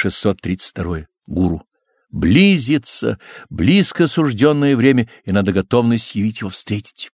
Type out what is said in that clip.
632. Гуру. Близится, близко сужденное время, и надо готовность явить его встретить.